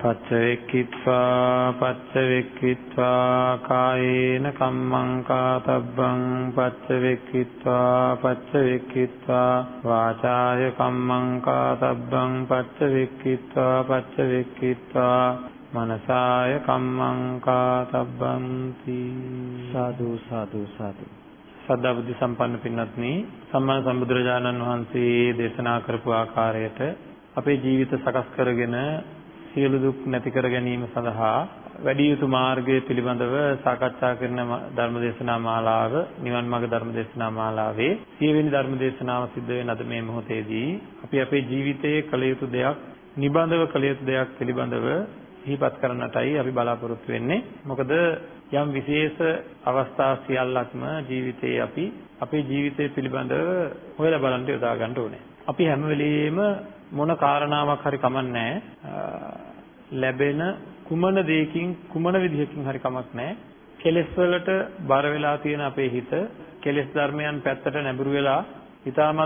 පච්චවෙක්කිත්වා පච්චවෙක්කිත්වා කායේන කම්මං කාතබ්බං පච්චවෙක්කිත්වා පච්චවෙක්කිත්වා වාචාය කම්මං කාතබ්බං පච්චවෙක්කිත්වා පච්චවෙක්කිත්වා මනසාය කම්මං කාතබ්බಂತಿ සාදු සාදු සාදු. සද්ධා බුද්ධ සම්පන්න පින්වත්නි සම්මා සම්බුදුරජාණන් වහන්සේ දේශනා කරපු ආකාරයට අපේ ජීවිත සකස් කරගෙන සියලු දුක් නැති කර ගැනීම සඳහා වැඩි යුතු මාර්ගය පිළිබඳව සාකච්ඡා කරන ධර්මදේශනා මාලාව නිවන් මාර්ග ධර්මදේශනා මාලාවේ සියවෙනි ධර්මදේශනාව සිද්ධ වෙන අද මේ මොහොතේදී අපි අපේ ජීවිතයේ කළ යුතු දෙයක් නිබඳව කළ යුතු දෙයක් පිළිබඳව සිහිපත් කරන්නටයි අපි බලාපොරොත්තු වෙන්නේ. මොකද යම් විශේෂ අවස්ථා සියල්ලක්ම ජීවිතයේ අපි අපේ ජීවිතය පිළිබඳව හොයලා බලන්න යොදා ගන්න ඕනේ. අපි හැම වෙලෙම මොන කාරණාවක් හරි කමන්නේ ලැබෙන කුමන දෙයකින් කුමන විදිහකින් හරි කමක් නැහැ. කෙලෙස් වලට බර වෙලා තියෙන අපේ හිත කෙලෙස් ධර්මයන් පැත්තට නැඹුරු වෙලා ඊ타ත්ම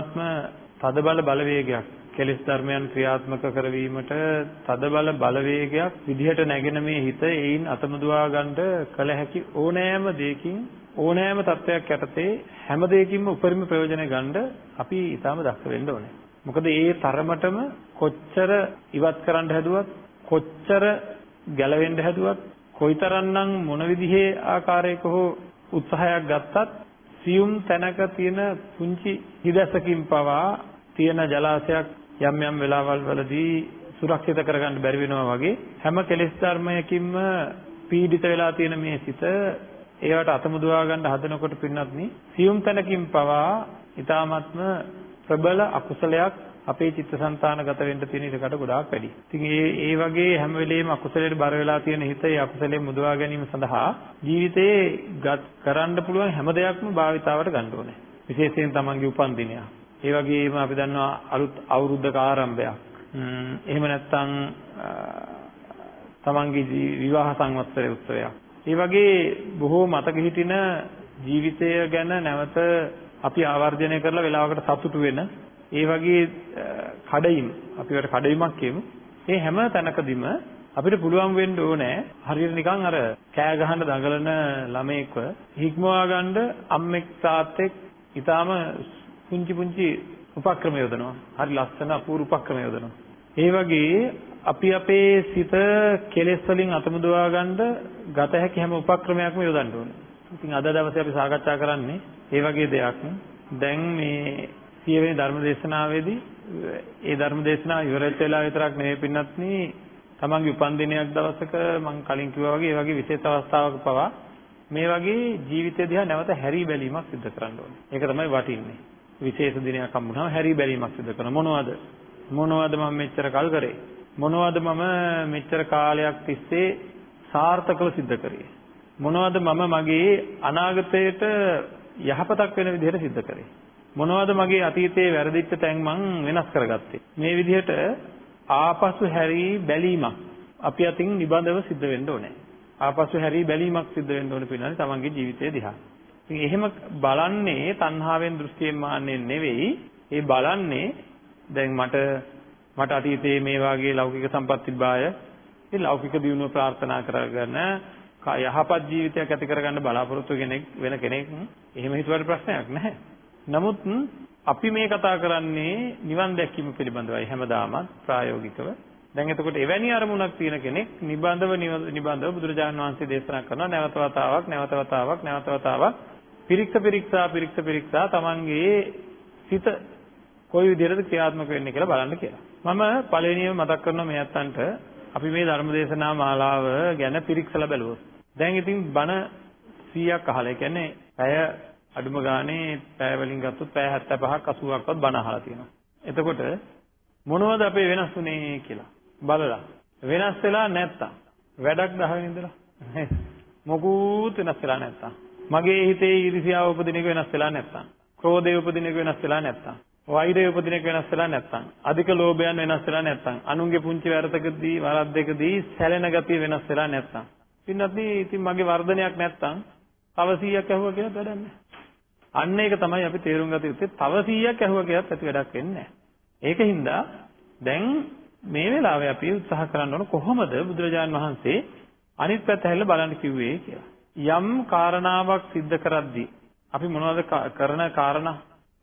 තදබල බලවේගයක් කෙලෙස් ධර්මයන් ක්‍රියාත්මක කරවීමට තදබල බලවේගයක් විදිහට නැගෙන මේ හිත ඒයින් අතමුදවා ගන්නට කල හැකි ඕනෑම දෙයකින් ඕනෑම තත්වයක් යටතේ හැම දෙයකින්ම උපරිම ප්‍රයෝජන ගන්න අපි ඊටාම දක්ෂ වෙන්න ඕනේ. මොකද ඒ තරමටම කොච්චර ඉවත් කරන්න හැදුවත් කොච්චර ගැලවෙන්න හැදුවත් කොයිතරම්නම් මොන විදිහේ ආකාරයක හෝ උත්සාහයක් ගත්තත් සියුම් තැනක තියෙන පුංචි හිදැසකින් පවා තියෙන ජලාශයක් යම් යම් වෙලාවල් වලදී සුරක්ෂිත කරගන්න බැරි වෙනවා වගේ හැම කෙලෙස් ධර්මයකින්ම පීඩිත වෙලා තියෙන මේ සිත ඒවට අතමුදවා ගන්න හදනකොට පින්නත්නි සියුම් තැනකින් පවා ඊ타ත්ම ප්‍රබල අකුසලයක් අපේ චිත්තසංතානගත වෙන්න තියෙන ඉඩකට ගොඩාක් වැඩි. ඉතින් ඒ ඒ වගේ හැම වෙලෙම අකුසලයට බර වෙලා තියෙන හිත ඒ අකුසලයෙන් මුදවා ගැනීම සඳහා ජීවිතේ ගත් කරන්න පුළුවන් හැම දෙයක්ම භාවිතාවට ගන්න ඕනේ. විශේෂයෙන් තමන්ගේ උපන්දිනය. ඒ වගේම අපි දන්නවා අලුත් අවුරුද්දක ආරම්භයක්. එහෙම නැත්නම් තමන්ගේ විවාහ සංවත්සරයේ උත්සවයක්. ඒ වගේ බොහෝ මතක හිටින ජීවිතය ගැන නැවත අපි ආවර්ජනය කරලා වෙලාවකට සතුටු වෙන ඒ වගේ කඩයිම් අපි වට කඩයිමක් කියමු. මේ හැම තැනකදීම අපිට පුළුවන් වෙන්න ඕනේ හරියට නිකන් අර කෑ ගහන දඟලන ළමයෙක්ව හික්මවා ගන්න අම්මෙක් තාත්තෙක් ඊටාම පුංචි පුංචි උපක්‍රම යොදනවා. හරි ලස්සන අපූර්ව උපක්‍රම යොදනවා. ඒ වගේ අපි අපේ සිත කෙලෙස් වලින් අතමුදවා ගන්න ගත හැකි හැම උපක්‍රමයක්ම යොදන්න ඕනේ. ඉතින් අද දවසේ අපි සාකච්ඡා කරන්නේ ඒ වගේ දෙයක්. දැන් මේ සියවෙනි ධර්ම දේශනාවේදී ඒ ධර්ම දේශනාව ඉවරෙච්ච වෙලාව විතරක් නෙවෙයි පින්නත්නි තමන්ගේ උපන්දිනයක් දවසක මම කලින් කිව්වා වගේ ඒ වගේ විශේෂ අවස්ථාවක පවා මේ වගේ ජීවිතය දිහා නැවත හැරී බැලීමක් සිදු කරන්න ඕනේ. ඒක තමයි වටින්නේ. විශේෂ දිනයක් හම්බුනහම හැරී බැලීමක් සිදු කරන මොනවද? මොනවද මම මෙච්චර කල් කරේ? මොනවද මම මෙච්චර කාලයක් තිස්සේ සාර්ථකව සිද්ධ කරේ? මොනවද මම මගේ අනාගතයට යහපතක් වෙන විදිහට සිද්ධ කරේ? මොනවද මගේ අතීතයේ වැරදිච්ච තැන් මං වෙනස් කරගත්තේ? මේ විදිහට ආපසු හැරී බැලීමක් අපි අතින් නිබඳව සිද්ධ වෙන්න ඕනේ. ආපසු හැරී බැලීමක් සිද්ධ වෙන්න ඕනේ පිළිබඳ තමන්ගේ ජීවිතය දිහා. ඉතින් එහෙම බලන්නේ තණ්හාවෙන් දෘෂ්ටියෙන් මාන්නෙන් නෙවෙයි. ඒ බලන්නේ දැන් මට මට අතීතයේ මේ වාගේ ලෞකික සම්පත් තිබාය. ඒ ලෞකික දියුණුව ප්‍රාර්ථනා කරගෙන යහපත් ජීවිතයක් ඇති කරගන්න බලාපොරොත්තු කෙනෙක් වෙන කෙනෙක් එහෙම හිතුවට ප්‍රශ්නයක් නැහැ. නමුත් අපි මේ කතා කරන්නේ නිවන් දැක්වීම පිළිබඳවයි හැමදාමත් ප්‍රායෝගිකව. දැන් එතකොට එවැනි අරමුණක් තියෙන කෙනෙක් නිබඳව නිබඳව බුදුරජාණන් වහන්සේ දේශනා කරනවා නැවත වතාවක් නැවත වතාවක් නැවත වතාවක් පිරික්ස පිරික්සා පිරික්ස පිරික්සා තමන්ගේ සිත කොයි විදිහටද ක්‍රියාත්මක වෙන්නේ කියලා බලන්න කියලා. මම පළවෙනියම මතක් කරනවා මේ අත්තන්ට අපි මේ ධර්මදේශනා මාලාව ගැන පිරික්සලා බැලුවොත්. දැන් ඉතින් බණ 100ක් අහලා. ඒ කියන්නේ පැය අඩුම ගානේ පැය වලින් ගත්තොත් පැය 75ක් 80ක්වත් බණ අහලා තියෙනවා. එතකොට මොනවද අපේ වෙනස් වුනේ කියලා බලලා වෙනස් වෙලා නැත්තම් වැඩක් දහගෙන ඉඳලා මොකුත් වෙනස් වෙලා නැත්තම් මගේ හිතේ ඊර්ෂ්‍යාව උපදින එක වෙනස් වෙලා නැත්තම් ක්‍රෝධය උපදින එක වෙනස් වෙලා නැත්තම් වෛරය උපදින එක වෙනස් වෙලා නැත්තම් අධික ලෝභයන් වෙනස් වෙලා නැත්තම් අනුන්ගේ පුංචි වැරතකදී වරද්දකදී සැලෙන ගතිය වෙනස් වෙලා නැත්තම් පින්නත් ඉතින් මගේ වර්ධනයක් නැත්තම් තව 100ක් ඇහුවා කියලා වැඩක් නැහැ. අන්න ඒක තමයි අපි තේරුම් ගත යුත්තේ. තව 100ක් ඇහුවා කියලාත් ඇති වැඩක් වෙන්නේ නැහැ. ඒකින්ද දැන් මේ වෙලාවේ අපි උත්සාහ කරන්න ඕන කොහොමද බුදුරජාන් වහන්සේ අනිත් පැත්ත හැරිලා බලන්න කිව්වේ කියලා. යම් කාරණාවක් සිද්ධ කරද්දී අපි මොනවද කරන කාරණා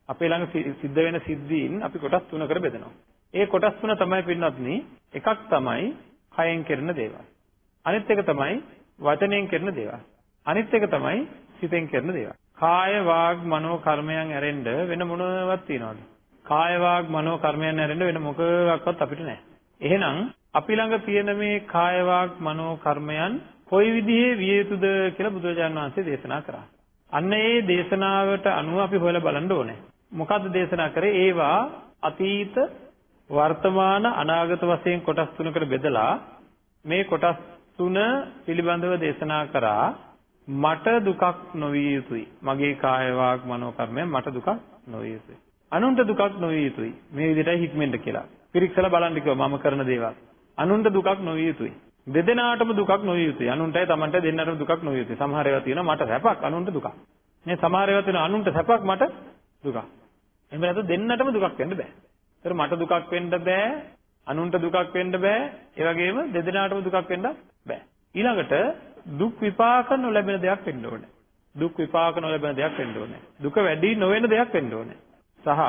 අපේ ළඟ සිද්ධ වෙන සිද්ධීන් අපි කොටස් තුනකට බෙදනවා. ඒ කොටස් තුන තමයි පින්වත්නි එකක් තමයි කයෙන් කරන දේවල්. අනිත් එක තමයි වචනයෙන් කරන දේවල්. අනිත් එක තමයි සිතෙන් කරන දේවල්. කාය වාග් මනෝ කර්මයන් ඇරෙන්න වෙන මොනවද තියනවද? කාය වාග් මනෝ කර්මයන් ඇරෙන්න වෙන මොකක්වත් අපිට නැහැ. එහෙනම් අපි ළඟ තියෙන මේ කාය වාග් මනෝ කර්මයන් කොයි විදිහේ විය යුතුද කියලා බුදුරජාණන් වහන්සේ දේශනා කරා. අන්න ඒ දේශනාවට අනුව අපි හොයලා බලන්න ඕනේ. මොකද්ද දේශනා කරේ? ඒවා අතීත වර්තමාන අනාගත වශයෙන් කොටස් තුනකට බෙදලා මේ කොටස් තුන පිළිබඳව දේශනා කරා මට දුකක් නොවිය යුතුයි. මගේ කාය වාග් මනෝ කර්මයන් මට දුකක් නොවිය යුතුයි. අනුන්ට දුකක් නොවිය යුතුයි. මේ විදිහටයි හික්මෙන්න කියලා. පිරික්සලා බලන්න කිව්වා මම කරන දේවල්. අනුන්ට දුකක් නොවිය යුතුයි. දෙදෙනාටම දුකක් නොවිය යුතුයි. අනුන්ටයි Tamanට දෙන්නටම දුකක් නොවිය යුතුයි. සමහර ඒවා තියෙනවා මට සැපක් අනුන්ට දුකක්. මේ සමහර ඒවා තියෙනවා අනුන්ට සැපක් මට දුකක්. එහෙම නැත්නම් දෙන්නටම දුකක් වෙන්න බෑ. ඒතර මට දුකක් වෙන්න බෑ. අනුන්ට දුකක් වෙන්න බෑ. ඒ වගේම දෙදෙනාටම දුකක් වෙන්න බෑ. ඊළඟට දුක් විපාක නොලැබෙන දෙයක් වෙන්න ඕනේ. දුක් විපාක නොලැබෙන දෙයක් වෙන්න ඕනේ. දුක වැඩි නොවන දෙයක් වෙන්න ඕනේ. සහ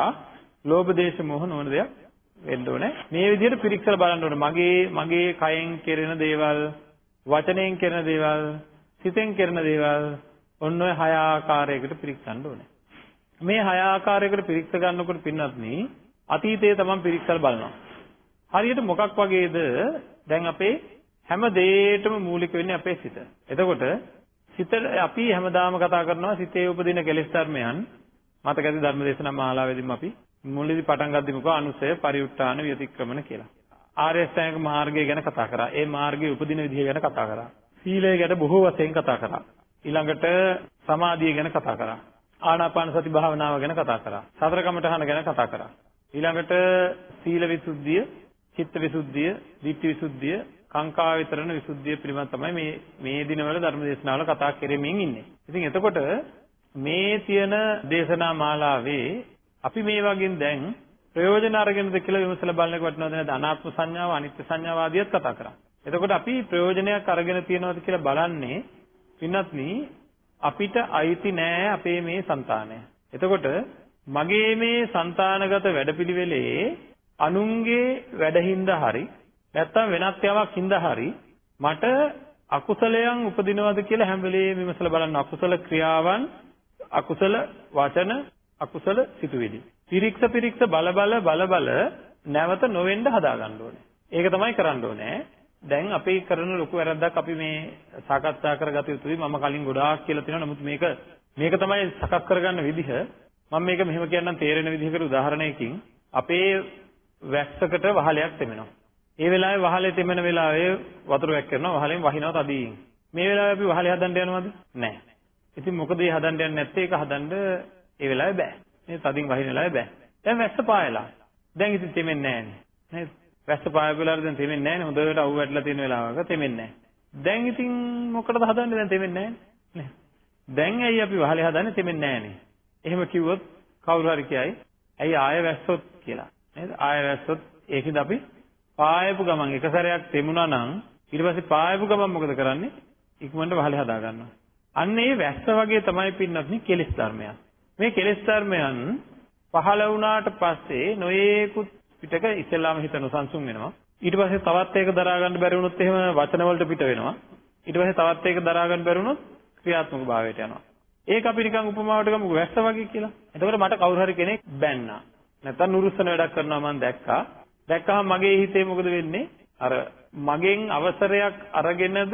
ලෝභ දේශ මොහ නොවන දෙයක් වෙන්න ඕනේ. මේ විදිහට පිරික්සලා බලන්න ඕනේ. මගේ මගේ කයෙන් කෙරෙන දේවල්, වචනයෙන් කෙරෙන දේවල්, සිතෙන් කෙරෙන දේවල් ඔන්න ඔය හය ආකාරයකට පිරික්සන්න ඕනේ. මේ හය ආකාරයකට පිරික්ස ගන්නකොට පින්නත් නේ අතීතයේ තමන් පිරික්සලා බලනවා. හරියට මොකක් වගේද දැන් අපේ හැම දෙයකටම මූලික වෙන්නේ අපේ සිත. එතකොට සිත අපි හැමදාම කතා කරනවා සිතේ උපදින කෙලෙස් ධර්මයන් මතකද ධර්මදේශනා මාලාවේදීම අපි මුලදී පටන් ගද්දිම කව අනුසය පරිඋත්ථාන විතික්‍රමන කියලා. ආර්ය අෂ්ටාංග මාර්ගය ගැන කතා කරා. ඒ මාර්ගයේ උපදින විදිහ ගැන කතා කරා. සීලය ගැන බොහෝ වශයෙන් කතා කරා. ඊළඟට සමාධිය ගැන කතා කරා. ආනාපාන සති භාවනාව ගැන කතා කරා. සතර කමඨහන ගැන කතා කරා. ඊළඟට සීල විසුද්ධිය, චිත්ත විසුද්ධිය, ධිට්ඨි විසුද්ධිය, කාංකා විතරණ විසුද්ධිය පිළිබඳ තමයි මේ මේ දිනවල ධර්ම දේශනාවල කතා කරෙමින් ඉන්නේ. ඉතින් එතකොට මේ තියෙන දේශනා මාලාවේ අපි මේ වගේ දැන් ප්‍රයෝජන අරගෙනද කියලා විමසලා බලනකොට වටනවද නැද අනාත්ම සංඥාව අනිත්‍ය සංඥාව ආදියත් කතා කරා. එතකොට අපි ප්‍රයෝජනයක් අරගෙන තියනවද කියලා බලන්නේ පින්වත්නි අපිට අයිති නෑ අපේ මේ సంతානය. එතකොට මගේ මේ సంతානගත වැඩපිළිවෙලේ අනුන්ගේ වැඩහිඳ හරි නැත්තම් වෙනත් යමක් හිඳ හරි මට අකුසලයන් උපදිනවද කියලා හැම වෙලේම විමසලා බලන්න අකුසල ක්‍රියාවන් අකුසල වචන අකුසල සිතුවිලි. පිරික්ස පිරික්ස බල බල බල බල නැවත නොවෙන්න හදා ගන්න ඕනේ. ඒක තමයි කරන්න ඕනේ. දැන් අපි කරන ලොකු වැරද්දක් අපි මේ සාකච්ඡා කරගත යුතුයි. මම කලින් ගොඩාක් කියලා තියෙනවා. නමුත් මේක මේක තමයි සකස් කරගන්න විදිහ. මම මේක මෙහෙම කියන්නම් තේරෙන විදිහකට උදාහරණයකින් අපේ වැස්සකට වහලයක් තෙමෙනවා. ඒ වෙලාවේ වහලේ තෙමෙන වෙලාවේ වතුර වැක් කරනවා වහලෙන් වහිනවා තදින්. මේ වෙලාවේ අපි වහලේ හදන්න යනවද? නැහැ. ඉතින් මොකද මේ හදන්න යන්නේ නැත්තේ ඒක හදන්න ඒ වෙලාවේ බෑ. මේ තදින් වහින වෙලාවේ බෑ. දැන් වැස්ස පායලා. දැන් ඉතින් තෙමෙන්නේ නැහැ නේද? වැස්ස පායපු වෙලාවට දැන් තෙමෙන්නේ නැහැ නේ. හොඳට අවු වැටලා තියෙන වෙලාවක තෙමෙන්නේ නැහැ. දැන් ඉතින් මොකටද හදන්නේ දැන් තෙමෙන්නේ නැහැ නේ. දැන් ඇයි අපි වහලේ හදන්නේ තෙමෙන්නේ නැහැ නේ. එහෙම කිව්වොත් කවුරු හරි කියයි ඇයි ආය වැස්සොත් කියලා. නේද? ආය වැස්සොත් ඒකද අපි පායපු ගමන් එක සැරයක් තෙමුණා නම් ඊට පස්සේ පායපු ගමන් මොකද කරන්නේ? ඉක්මනට වහලේ හදා ගන්නවා. අන්න ඒ වැස්ස වගේ තමයි පින්නත් කෙලෙස් ධර්මයන්. මේ කෙලෙස් ධර්මයන් පහළ වුණාට පස්සේ නොයේකුත් පිටක ඉස්සෙල්ලාම හිත නොසන්සුන් වෙනවා. ඊට පස්සේ තවත් ඒක දරා ගන්න බැරි වුණොත් එහෙම වචන වලට පිට වෙනවා. ඊට පස්සේ තවත් ඒක දරා ගන්න බැරි වුණොත් ක්‍රියාත්මක භාවයට යනවා. ඒක අපි නිකන් උපමාවට ගමුකෝ වැස්ස වගේ කියලා. එතකොට මට කවුරු හරි කෙනෙක් බැන්නා. නැත්තම් නුරුස්සන වැඩක් කරනවා මම දැක්කා. දැක්කහම මගේ හිතේ මොකද වෙන්නේ? අර මගෙන් අවසරයක් අරගෙනද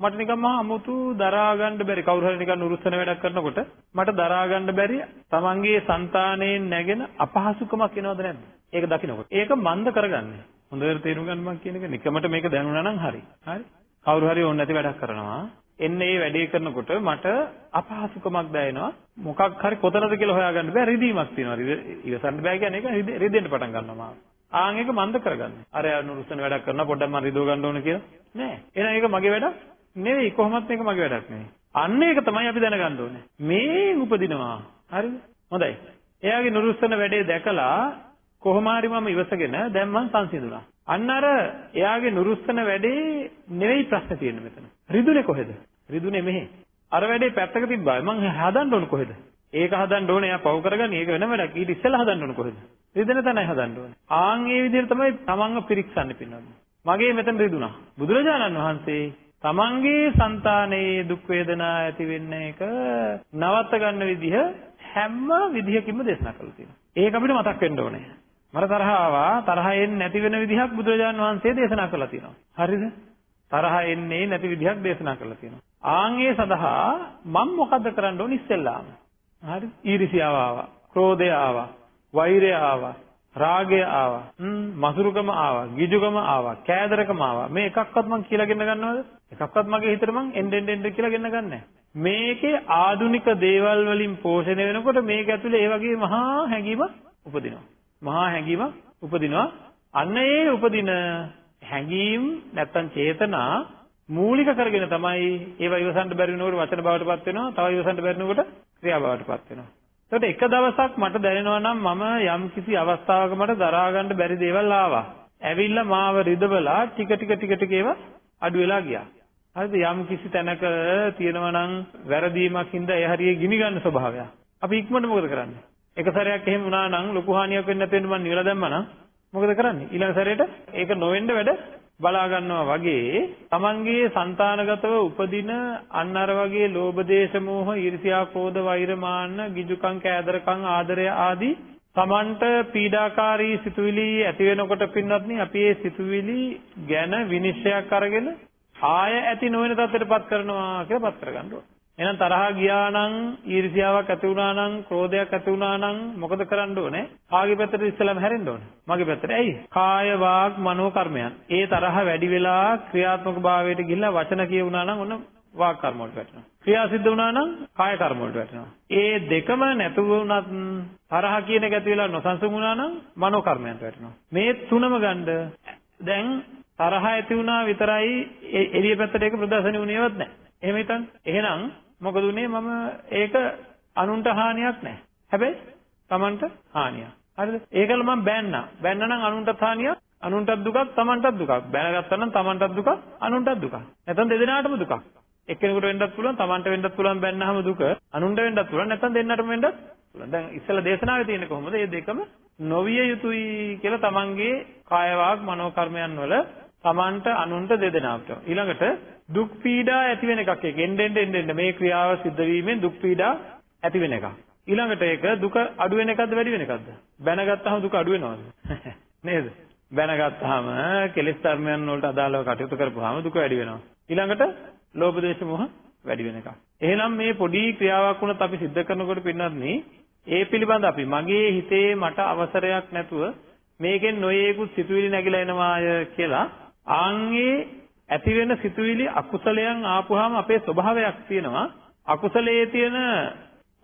මට නිකන් මහා අමුතු දරා ගන්න බැරි කවුරු හරි නිකන් නුරුස්සන වැඩක් කරනකොට මට දරා ගන්න බැරි තමන්ගේ సంతාණයෙන් නැගෙන අපහසුකමක් එනවද නැද්ද? ඒක දකින්නකොට. ඒක මන්ද කරගන්නේ. හොඳට තේරුම් ගන්න මම කියන එක නිකමට මේක දැනුණා නම් හරි. හරි. කවුරු හරි ඕන නැති වැඩක් කරනවා. එන්නේ මේ වැඩේ කරනකොට මට අපහසුකමක් දැනෙනවා. මොකක් හරි කොතනද කියලා හොයාගන්න බෑ රිදීමක් තියෙනවා. ඉවසන්න බෑ කියන්නේ ඒක රිදෙන්න පටන් ගන්නවා මාව. ආන් එක මන්ද කරගන්න. අර නුරුස්සන වැඩක් කරනවා පොඩ්ඩක් මම රිදව ගන්න ඕන කියලා. නෑ. එහෙනම් ඒක මගේ වැඩක් නෙවෙයි. කොහොමත් මේක මගේ වැඩක් නෙවෙයි. අන්න ඒක තමයි අපි දැනගන්න ඕනේ. මේ උපදිනවා. හරිද? හොඳයි. එයාගේ නුරුස්සන වැඩේ දැකලා කොහොම හරි මම ඉවසගෙන දැන් මං සංසිඳුණා. අන්න අර එයාගේ නුරුස්සන වැඩේ නෙවෙයි ප්‍රශ්නේ තියෙන්නේ මෙතන. රිදුනේ කොහෙද? රිදුනේ මෙහෙ. අර වැඩේ පැත්තක තිබ්බා. මං හදන්න ඕන කොහෙද? ඒක හදන්න ඕනේ එයා පව කරගන්නේ. ඒක වෙන වැඩක්. ඊට ඉස්සෙල්ලා හදන්න ඕන කොහෙද? රිදෙන තැනයි හදන්න ඕනේ. ආන් ඒ විදිහට තමයි තමන්ව පිරික්සන්නේ පින්නන්නේ. මගේ මෙතන රිදුනා. බුදුරජාණන් වහන්සේ තමන්ගේ సంతානයේ දුක් වේදනා ඇති වෙන්න එක නවත්ත ගන්න විදිහ හැම විදිහකින්ම දේශනා කරලා තියෙනවා. ඒක අපිට මතක් වෙන්න ඕනේ. මට තරහ ආවා තරහ එන්නේ නැති වෙන විදිහක් බුදුරජාන් වහන්සේ දේශනා කළා තියෙනවා. හරිද? තරහ එන්නේ නැති විදිහක් දේශනා කළා තියෙනවා. ආන්ගේ සඳහා මම මොකද්ද කරන්න ඕනේ ඉස්සෙල්ලාම? හරි? ඊර්ෂියාව ආවා, ක්‍රෝධය ආවා, වෛරය ආවා, රාගය ආවා, මසුරුකම ආවා, ගිජුකම ආවා, කෑදරකම ආවා. මේ එකක්වත් මං කියලා ගෙන්න ගන්නවද? එකක්වත් මගේ හිතට මං එන්න එන්න එන්න කියලා ගෙන්න ගන්නෑ. මේකේ ආදුනික දේවල් වලින් පෝෂණය වෙනකොට මේක ඇතුලේ ඒ වගේ මහා හැඟීමක් උපදිනවා. මහා හැඟීමක් උපදිනවා. අන්න ඒ උපදින හැඟීම් නැත්තම් චේතනා මූලික කරගෙන තමයි ඒව ඉවසන්න බැරි වෙනකොට වචන බවටපත් වෙනවා. තව ඉවසන්න බැරි වෙනකොට ක්‍රියා බවටපත් වෙනවා. ඒකට එක දවසක් මට දැනෙනවා නම් මම යම් කිසි අවස්ථාවක මට දරා ගන්න බැරි දේවල් ආවා. ඇවිල්ලා මාව රිදවලා ටික ටික ටික ටික ඒවා අඩු වෙලා ගියා. හරිද? යම් කිසි තැනක තියෙනවා නම් වැරදීමක් හින්දා ඒ හරිය ගිනි ගන්න ස්වභාවයක්. අපි ඉක්මනට මොකද කරන්නේ? එක සැරයක් එහෙම වුණා නම් ලොකු හානියක් වෙන්නේ නැති වෙන්න මම නිවලා දැම්මා නම් මොකද කරන්නේ? ඊළඟ සැරේට ඒක නොවෙන්න වැඩ බලා ගන්නවා වගේ තමන්ගේ సంతානගතව උපදින අන්න අර වගේ ලෝභ දේශ මෝහ ඊර්ෂ්‍යා ක්‍රෝධ වෛර මාන්න ගිජුකම් කෑදරකම් ආදරය ආදී තමන්ට පීඩාකාරී සිතුවිලි ඇති වෙනකොට පින්වත්නි අපි මේ සිතුවිලි ගැන විනිශ්චයක් අරගෙන ආය ඇති නොවන තත්ත්වයටපත් කරනවා කියලා පත් කරගන්න ඕනේ. එහෙනම් තරහා ගියා නම් ඊර්ෂ්‍යාවක් ඇති වුණා නම් ක්‍රෝධයක් ඇති වුණා නම් මොකද කරන්න ඕනේ? කාගේ පැත්තට ඉස්සෙල්ලාම හැරෙන්න ඕනේ. මගේ පැත්තට. ඇයි? කාය වාග් මනෝ කර්මයන්. ඒ තරහ වැඩි වෙලා ක්‍රියාත්මක භාවයට ගිහිල්ලා වචන කියුණා නම් ඔන්න වාග් කර්ම වලට වැටෙනවා. ක්‍රියා සිද්ධ වුණා නම් කාය කර්ම වලට වැටෙනවා. ඒ දෙකම නැතු වුණත් තරහ කියන එක ඇති වෙලා නොසන්සුන් වුණා නම් මනෝ කර්මයන්ට වැටෙනවා. මේ තුනම ගන්න දැන් තරහ ඇති වුණා විතරයි එළිය පැත්තට ඒක ප්‍රදර්ශනය වුණේවත් නැහැ. එහෙම හිතන්න. එහෙනම් මොකද උනේ මම ඒක අනුන්ට හානියක් නැහැ. හැබැයි Tamanට හානියක්. හරිද? ඒකල මම බෑන්නා. බෑන්න නම් අනුන්ටත් හානියක්, අනුන්ටත් දුකක්, Tamanටත් දුකක්. බෑනගත්තා නම් Tamanටත් දුකක්, අනුන්ටත් දුකක්. නැත්නම් දෙදෙනාටම දුකක්. එක්කෙනෙකුට වෙන්නත් පුළුවන්, Tamanට වෙන්නත් පුළුවන් බෑන්නාම දුක, අනුන්ට වෙන්නත් පුළුවන්, නැත්නම් දෙන්නටම වෙන්නත් පුළුවන්. දැන් ඉස්සෙල්ලා දේශනාවේ තියෙන්නේ කොහොමද? මේ දෙකම නොවිය යුතුයි කියලා Tamanගේ කාය වාග් මනෝ කර්මයන් වල Tamanට අනුන්ට දෙදෙනාට. ඊළඟට දුක් පීඩා ඇති වෙන එකක් ඒක. එන්න එන්න එන්න මේ ක්‍රියාව සිද්ධ වීමෙන් දුක් පීඩා ඇති වෙන එකක්. ඊළඟට ඒක දුක අඩු වෙන එකක්ද වැඩි වෙන එකක්ද? බැනගත්තාම දුක අඩු වෙනවද? නේද? බැනගත්තාම කෙලෙස් ධර්මයන් වලට අදාළව කටයුතු කරපුවාම දුක වැඩි වෙනවා. ඊළඟට ලෝභ දේශ මොහ වැඩි වෙන එකක්. එහෙනම් මේ පොඩි ක්‍රියාවක් වුණත් අපි සිද්ධ කරනකොට පින්නත් ඒ පිළිබඳ අපි මගේ හිතේ මට අවසරයක් නැතුව මේකෙන් නොයේකුත් සිතුවිලි නැగిලා එනවාය කියලා ආන්ගේ ඇති වෙන සිතුවිලි අකුසලයන් ආපුවාම අපේ ස්වභාවයක් තියෙනවා. අකුසලයේ තියෙන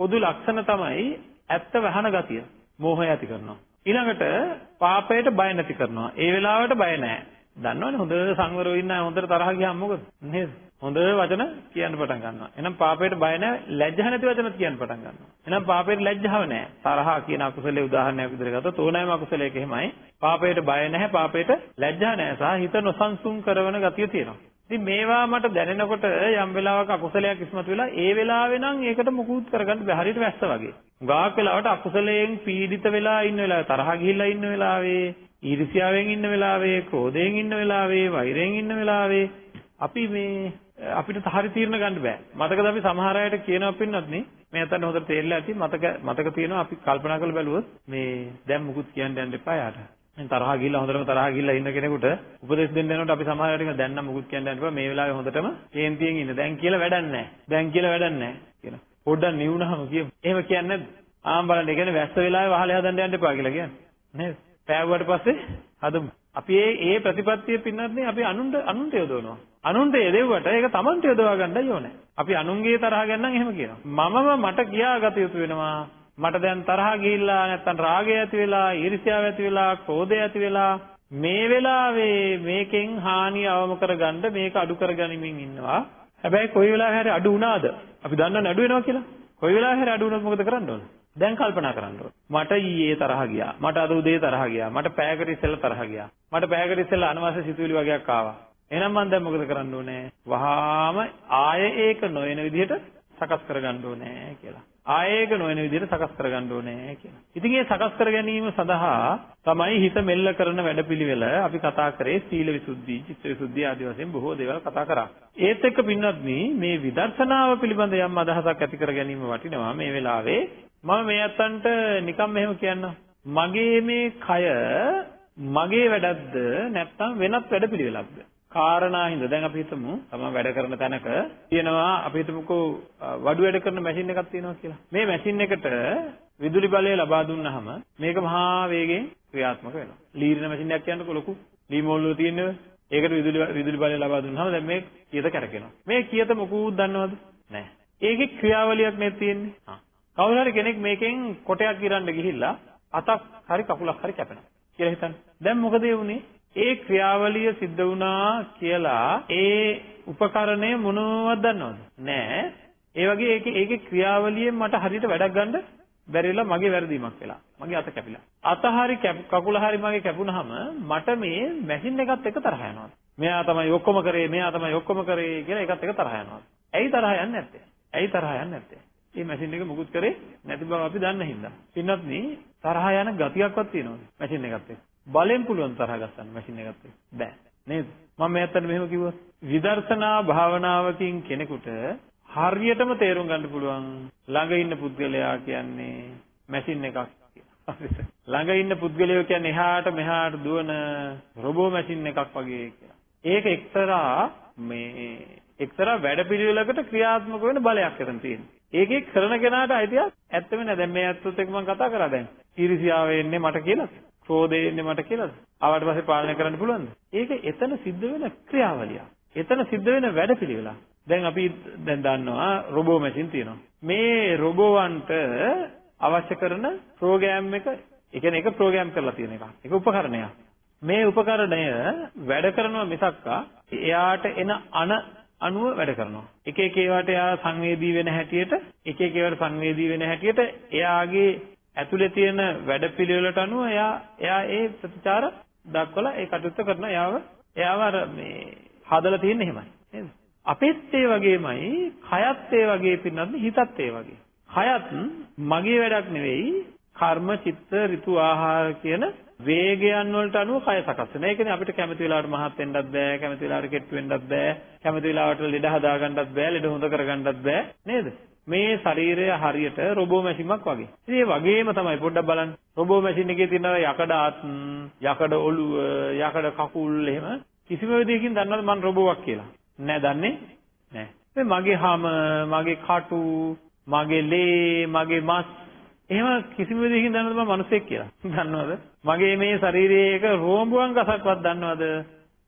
පොදු ලක්ෂණ තමයි ඇත්ත වහන ගතිය මෝහය ඇති කරනවා. ඊළඟට පාපයට බය නැති කරනවා. ඒ වෙලාවට බය නැහැ. දන්නවනේ හොඳ සංවරව ඉන්න අය හොඳට තරහ ගියාම මොකද නේද හොඳ වචන කියන්න පටන් ගන්නවා. එහෙනම් පාපයට බය නැහැ, ලැජ්ජහ නැති වචන කියන්න පටන් ගන්නවා. එහෙනම් පාපයට ලැජ්ජාව නැහැ. තරහා කියන අකුසලයේ උදාහරණයක් විදිහට ගත්තොත් ඕනෑම අකුසලයක එහෙමයි. පාපයට බය නැහැ, පාපයට ලැජ්ජා නැහැ. සහ හිත නොසන්සුන් කරන ගතිය තියෙනවා. ඉතින් මේවා මට දැනෙනකොට යම් වෙලාවක අකුසලයක් ඉස්මතු වෙලා ඒ වෙලාවේ නම් ඒකට මුකුත් කරගන්න බැහැ හරියට වැස්ස වගේ. ගාක් වෙලාවට අකුසලයෙන් පීඩිත වෙලා ඉන්න වෙලාවේ තරහ ගිහිල්ලා ඉන්න වෙලාවේ ඊර්ෂ්‍යාවෙන් ඉන්න වෙලාවේ ක්‍රෝධයෙන් ඉන්න වෙලාවේ වෛරයෙන් ඉන්න වෙලාවේ අපි මේ අපිට හරි තීරණ ගන්න බෑ. මතකද අපි සමහර අයට කියනවා පින්නත් නේ මේ අතන හොඳට තේරිලා ඇති මතක මතක තියෙනවා අපි කල්පනා කරලා බැලුවොත් මේ දැන් මුකුත් කියන්න යන්න එපා යාට. දැන් තරහා ගිහිල්ලා හොඳටම තරහා ගිහිල්ලා ඉන්න කෙනෙකුට උපදෙස් දෙන්න යනකොට අපි සමහර වෙලාවට දැන් නම් මුකුත් කියන්න යන්න එපා මේ වෙලාවේ හොඳටම කේන්තියෙන් ඉන්න. දැන් කියලා වැඩක් නැහැ. දැන් කියලා වැඩක් නැහැ කියන. පොඩ්ඩක් නිවුනහම කියමු. එහෙම කියන්නේ නැද්ද? ආම් බලන්න ඒ කියන්නේ වැස්ස වෙලාවේ වහලේ හදන්න යන්න එපා කියලා කියන්නේ. නේද? පෑවුවට පස්සේ හදමු. අපි ඒ ඒ ප්‍රතිපත්තිය පින්නත් නේ අපි අනුන්ට අනුන්ට යොදවනවා. අනුන්ට යදෙව්වට ඒක Tamanට යොදවා ගන්නයි ඕනේ. අපි අනුන්ගේ තරහ ගැන නම් එහෙම කියනවා. මමම මට කියාගත යුතු වෙනවා. මට දැන් තරහ ගිහිල්ලා නැත්තම් රාගය ඇති වෙලා, ඊර්ෂ්‍යාව ඇති වෙලා, ක්‍රෝධය ඇති වෙලා මේ වෙලාවේ මේකෙන් හානිය අවම කරගන්න මේක අඩු කරගනිමින් ඉන්නවා. හැබැයි කොයි වෙලාවෙ හරි අඩු වුණාද? අපි දන්නවනේ අඩු වෙනවා කියලා. කොයි වෙලාවෙ හරි අඩු වුණොත් මොකද කරන්න ඕන? දැන් කල්පනා කරන්න ඕන. මට ඊයේ තරහ ගියා. මට අද උදේ තරහ ගියා. මට පැයකට ඉස්සෙල්ලා තරහ ගියා. මට පැයකට ඉස්සෙල්ලා අනවශ්‍ය සිතුවිලි වගේක් ආවා. එහෙනම් මම දැන් මොකද කරන්න ඕනේ? වහාම ආයෙ ඒක නොවන විදිහට සකස් කරගන්න ඕනේ කියලා. ආයෙ ඒක නොවන විදිහට සකස් කරගන්න ඕනේ කියලා. ඉතින් මේ සකස් කර ගැනීම සඳහා තමයි හිත මෙල්ල කරන වැඩපිළිවෙල අපි කතා කරේ සීල විසුද්ධි, චිත්ත විසුද්ධි ආදී වශයෙන් බොහෝ දේවල් කතා කරා. ඒත් එක්ක පින්වත්නි මේ විදර්ශනාව පිළිබඳ යම් අදහසක් ඇති කර ගැනීම වටිනවා මේ වෙලාවේ. මම මේ අතන්ට නිකම් මෙහෙම කියන්නම්. මගේ මේ කය මගේ වැඩක්ද නැත්නම් වෙනත් වැඩපිළිවෙලක්ද? කාරණා හින්දා දැන් අපි හිතමු තමන් වැඩ කරන තැනක තියෙනවා අපි හිතමුකෝ වඩු වැඩ කරන මැෂින් එකක් තියෙනවා කියලා. මේ මැෂින් එකට විදුලි බලය ලබා දුන්නාම මේක මහා වේගෙන් ක්‍රියාත්මක වෙනවා. ලීරින මැෂින් එකක් කියන්නකො ලොකු ලී මෝල් වල තියෙනව. ඒකට විදුලි විදුලි බලය ලබා දුන්නාම දැන් මේ කියත කැරකෙනවා. මේ කියත මොකුත් දන්නවද? නැහැ. ඒකේ ක්‍රියාවලියක් නේ තියෙන්නේ. ආ. කවුරු හරි කෙනෙක් මේකෙන් කොටයක් ඉරන්න ගිහිල්ලා අතක් හරි කකුලක් හරි කැපෙනවා. කියලා හිතන්න. දැන් මොකද වුනේ? ඒ ක්‍රියාවලිය සිද්ධ වුණා කියලා ඒ උපකරණය මොනවද දන්නවද? නෑ. ඒ වගේ ඒකේ ඒකේ ක්‍රියාවලියෙන් මට හරියට වැඩක් ගන්න බැරිලා මගේ වැරදීමක් වෙලා. මගේ අත කැපිලා. අත හරි කකුල හරි මගේ කැපුණාම මට මේ මැෂින් එකත් එක්ක තරහ යනවා. මෙයා තමයි ඔක්කොම කරේ, මෙයා තමයි ඔක්කොම කරේ කියලා එකත් එක්ක තරහ යනවා. ඇයි තරහ යන්නේ නැත්තේ? ඇයි තරහ යන්නේ නැත්තේ? මේ මැෂින් එක මුකුත් කරේ නැති බව අපි දන්න හින්දා. පින්නත් නේ තරහ යන ගතියක්වත් තියෙනවද මැෂින් එකත් එක්ක? බලෙන් පුළුවන් තරහ ගස්සන්න මැෂින් එකත් එක්ක. බෑ. නේද? මම මේ අතට මෙහෙම කිව්වොත් විදර්ශනා භාවනාවකින් කෙනෙකුට හරියටම තේරුම් ගන්න පුළුවන් ළඟ ඉන්න පුද්ගලයා කියන්නේ මැෂින් එකක් කියලා. ළඟ ඉන්න පුද්ගලයෝ කියන්නේ එහාට මෙහාට දුවන රොබෝ මැෂින් එකක් වගේ කියලා. ඒක එක්තරා මේ එක්තරා වැඩපිළිවෙලකට ක්‍රියාත්මක වෙන බලයක් එතන තියෙනවා. ඒකේ කරන කෙනාට අයිතියක් ඇත්තම නෑ. දැන් මේ ඇත්තත් එක්ක මම කතා කරා දැන්. ඊර්ෂ්‍යාව එන්නේ මට කියලාද? ක්‍රෝධය එන්නේ මට කියලාද? ආවට පස්සේ පාලනය කරන්න පුළුවන්ද? ඒක එතන සිද්ධ වෙන ක්‍රියාවලියක්. එතන සිද්ධ වෙන වැඩපිළිවෙලක්. දැන් අපි දැන් දන්නවා රොබෝ මැෂින් තියෙනවා. මේ රොබෝවන්ට අවශ්‍ය කරන ප්‍රෝග්‍රෑම් එක ඒ කියන්නේ ඒක ප්‍රෝග්‍රෑම් කරලා තියෙන එකක්. ඒක උපකරණයක්. මේ උපකරණය වැඩ කරනවා මිසක්කා එයාට එන අන අණුව වැඩ කරනවා. එක එක ඒවාට එයා සංවේදී වෙන හැටියට එක එක ඒවාට සංවේදී වෙන හැටියට එයාගේ ඇතුලේ තියෙන වැඩපිළිවෙලට අනුව එයා එයා ඒ ප්‍රතිචාර දක්වලා ඒ කටයුත්ත කරන එයාව එයාව අර මේ හදලා තියෙන්නේ එහෙමයි නේද? අපෙත් ඒ වගේමයි කයත් ඒ වගේ පින්නත් හිතත් ඒ වගේ. කයත් මගේ වැඩක් නෙවෙයි කර්ම චිත්ත ඍතු ආහාර කියන වේගයන් වලට අනුව කය සකස් වෙනවා. ඒ කියන්නේ අපිට කැමති වෙලාවට මහත් වෙන්නත් බෑ, කැමති වෙලාවට කෙට්ටු වෙන්නත් බෑ, කැමති වෙලාවට ලෙඩ හදා ගන්නත් බෑ, ලෙඩ හොඳ කර ගන්නත් බෑ නේද? මේ ශරීරය හරියට රොබෝ මැෂිමක් වගේ. ඉතින් ඒ වගේම තමයි පොඩ්ඩක් බලන්න. රොබෝ මැෂින් එකේ තියෙන යකඩ අත්, යකඩ ඔළුව, යකඩ කකුල් එහෙම කිසිම විදිහකින් දන්නවද මම රොබෝවක් කියලා? නෑ දන්නේ නෑ. මේ මගේ හම, මගේ කටු, මගේ ලේ, මගේ මස් එහෙම කිසිම විදිහකින් දන්නවද මම මිනිසෙක් කියලා? දන්නවද? මගේ මේ ශරීරයේ එක රෝම්බුවන් ගසක්වත් දන්නවද?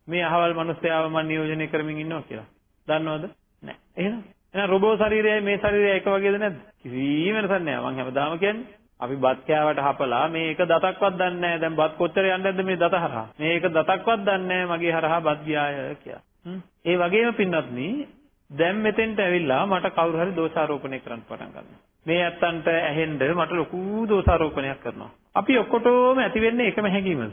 මේ අහවල් මිනිස්යාව මම නියෝජනය කරමින් ඉන්නවා කියලා. දන්නවද? නෑ. එහෙනම් එහෙනම් රොබෝ ශරීරයයි මේ ශරීරයයි එක වගේද නැද්ද? කිසිම වෙනසක් නෑ. මම හැමදාම කියන්නේ අපි බත් කෑවට හපලා මේ එක දතක්වත් දන්නේ නැහැ. දැන් බත් කොච්චර යන්නේ නැද්ද මේ දත හරහා? මේ එක දතක්වත් දන්නේ නැහැ මගේ හරහා බත් ගියාය කියලා. ඒ වගේම පින්වත්නි දැන් මෙතෙන්ට ඇවිල්ලා මට කවුරු හරි දෝෂාරෝපණය කරන්න පටන් ගන්නවා. මේ ඇත්තන්ට ඇහෙන්න මට ලොකු දෝෂාරෝපණයක් කරනවා. අපි ඔක්කොටම ඇති වෙන්නේ එකම හැඟීමද?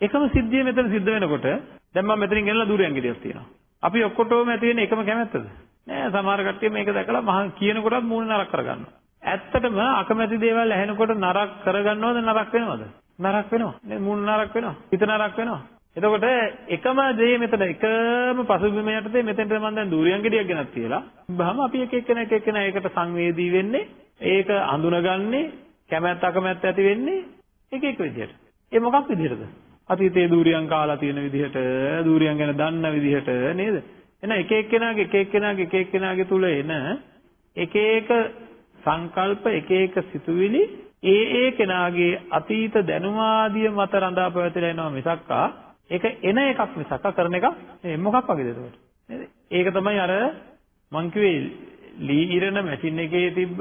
එකම සිද්ධිය මෙතන සිද්ධ වෙනකොට දැන් මම මෙතනින් ගෙනලා දුරයන් ගෙඩියක් තියෙනවා. අපි ඔක්කොටම ඇති වෙන්නේ එකම කැමැත්තද? නෑ සමහර කට්ටිය මේක දැකලා මහ කියනකොටත් මූණ නරක කරගන්නවා. ඇත්තටම අකමැති දේවල් ඇහෙනකොට නරක කරගන්නවද නරක වෙනවද? නරක වෙනවා. නේ මූණ නරක වෙනවා. හිත නරක වෙනවා. එතකොට එකම දේ මෙතන එකම පසුබිම යටතේ මෙතෙන්ට මම දැන් දූරියන් ගෙඩියක් ගෙනත් තියලා බහම අපි එක එක්කෙනා එක එක්කෙනා ඒකට සංවේදී වෙන්නේ ඒක අඳුනගන්නේ කැමැත්ත අකමැත්ත ඇති වෙන්නේ එක එක විදිහට. ඒ මොකක් විදිහටද? අතීතයේ දූරියන් කාලා තියෙන විදිහට, දූරියන් ගැන දන්න විදිහට නේද? එහෙනම් එක එක්කෙනාගේ එක එක්කෙනාගේ එක එක්කෙනාගේ තුල එන එක එක සංකල්ප එක එක සිතුවිලි ඒ ඒ කෙනාගේ අතීත දැනුම ආදිය මත රඳා පැවතිලා එනවා මිසක්කා ඒක එන එකක් මිසක්කා කරන එකක් නෙවෙයි. මොකක් වගේද එතකොට? නේද? ඒක තමයි අර මං කිව්වේ ලී ඉරන මැෂින් එකේ තිබ්බ